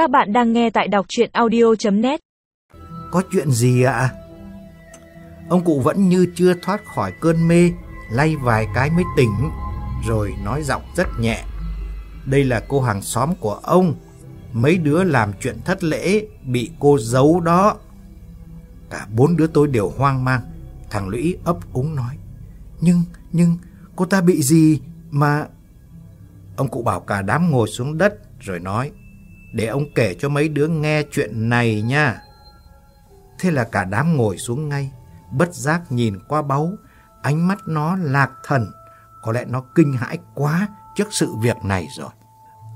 Các bạn đang nghe tại đọc chuyện audio.net Có chuyện gì ạ? Ông cụ vẫn như chưa thoát khỏi cơn mê, lay vài cái mới tỉnh, rồi nói giọng rất nhẹ. Đây là cô hàng xóm của ông, mấy đứa làm chuyện thất lễ, bị cô giấu đó. Cả bốn đứa tôi đều hoang mang, thằng Lũy ấp úng nói. Nhưng, nhưng, cô ta bị gì mà... Ông cụ bảo cả đám ngồi xuống đất rồi nói để ông kể cho mấy đứa nghe chuyện này nha. Thế là cả đám ngồi xuống ngay, bất giác nhìn qua báu, ánh mắt nó lạc thần, có lẽ nó kinh hãi quá trước sự việc này rồi.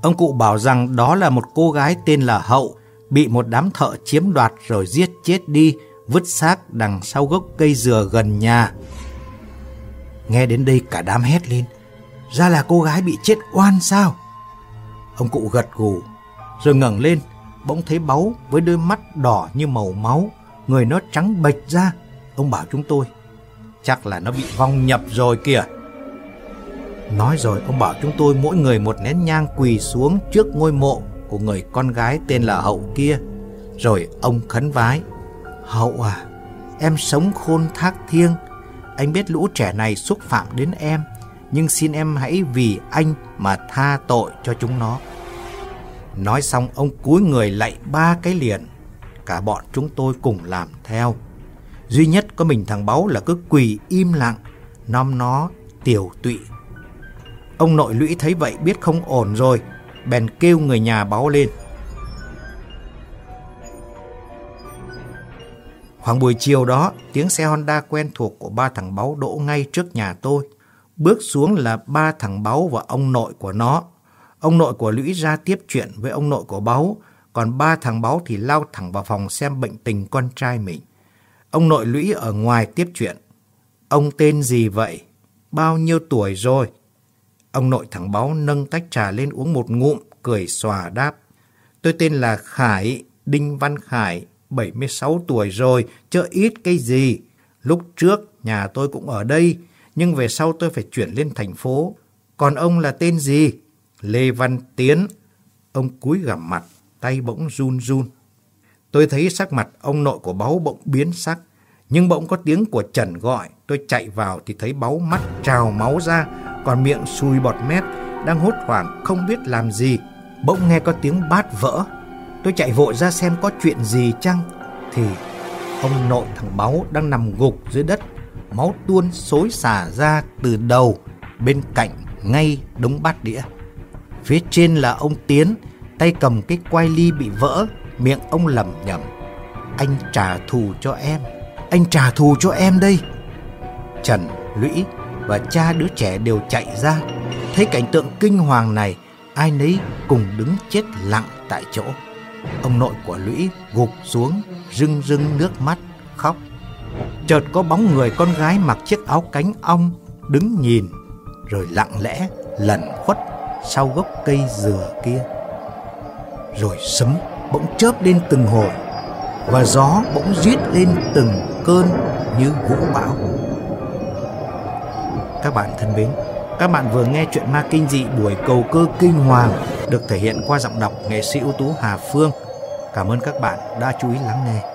Ông cụ bảo rằng đó là một cô gái tên là Hậu, bị một đám thợ chiếm đoạt rồi giết chết đi, vứt xác đằng sau gốc cây dừa gần nhà. Nghe đến đây cả đám hét lên, ra là cô gái bị chết oan sao? Ông cụ gật gù, rồi ngẩng lên, bỗng thấy báu với đôi mắt đỏ như màu máu, người nó trắng bệch ra. Ông bảo chúng tôi, chắc là nó bị vong nhập rồi kìa. Nói rồi ông bảo chúng tôi mỗi người một nén nhang quỳ xuống trước ngôi mộ của người con gái tên là Hậu kia. Rồi ông khấn vái, Hậu à, em sống khôn thác thiêng, anh biết lũ trẻ này xúc phạm đến em, nhưng xin em hãy vì anh mà tha tội cho chúng nó. Nói xong ông cúi người lạy ba cái liền. Cả bọn chúng tôi cùng làm theo. Duy nhất có mình thằng Báu là cứ quỳ im lặng, nom nó tiểu tụy. Ông nội lũy thấy vậy biết không ổn rồi, bèn kêu người nhà báo lên. Khoảng buổi chiều đó, tiếng xe Honda quen thuộc của ba thằng Báu đỗ ngay trước nhà tôi. Bước xuống là ba thằng Báu và ông nội của nó. Ông nội của Lũy ra tiếp chuyện với ông nội của Báu, còn ba thằng Báu thì lao thẳng vào phòng xem bệnh tình con trai mình. Ông nội Lũy ở ngoài tiếp chuyện. Ông tên gì vậy? Bao nhiêu tuổi rồi? Ông nội thằng Báu nâng tách trà lên uống một ngụm, cười xòa đáp. Tôi tên là Khải, Đinh Văn Khải, 76 tuổi rồi, chứ ít cái gì. Lúc trước nhà tôi cũng ở đây, nhưng về sau tôi phải chuyển lên thành phố. Còn ông là tên gì? Lê Văn Tiến. Ông cúi gằm mặt, tay bỗng run run. Tôi thấy sắc mặt ông nội của báu bỗng biến sắc. Nhưng bỗng có tiếng của Trần gọi. Tôi chạy vào thì thấy báu mắt trào máu ra, còn miệng sùi bọt mép, đang hốt hoảng không biết làm gì. Bỗng nghe có tiếng bát vỡ. Tôi chạy vội ra xem có chuyện gì chăng. Thì ông nội thằng báu đang nằm gục dưới đất. Máu tuôn xối xả ra từ đầu bên cạnh ngay đống bát đĩa. Phía trên là ông Tiến, tay cầm cái quai ly bị vỡ, miệng ông lẩm nhẩm. Anh trả thù cho em, anh trả thù cho em đây. Trần, Lũy và cha đứa trẻ đều chạy ra. Thấy cảnh tượng kinh hoàng này, ai nấy cùng đứng chết lặng tại chỗ. Ông nội của Lũy gục xuống, rưng rưng nước mắt, khóc. Chợt có bóng người con gái mặc chiếc áo cánh ong, đứng nhìn, rồi lặng lẽ lẩn khuất sau gốc cây dừa kia. Rồi sấm bỗng chớp lên từng hồi và gió bỗng giết lên từng cơn như vũ bão. Các bạn thân mến, các bạn vừa nghe chuyện ma kinh dị buổi cầu cơ kinh hoàng được thể hiện qua giọng đọc nghệ sĩ ưu tú Hà Phương. Cảm ơn các bạn đã chú ý lắng nghe.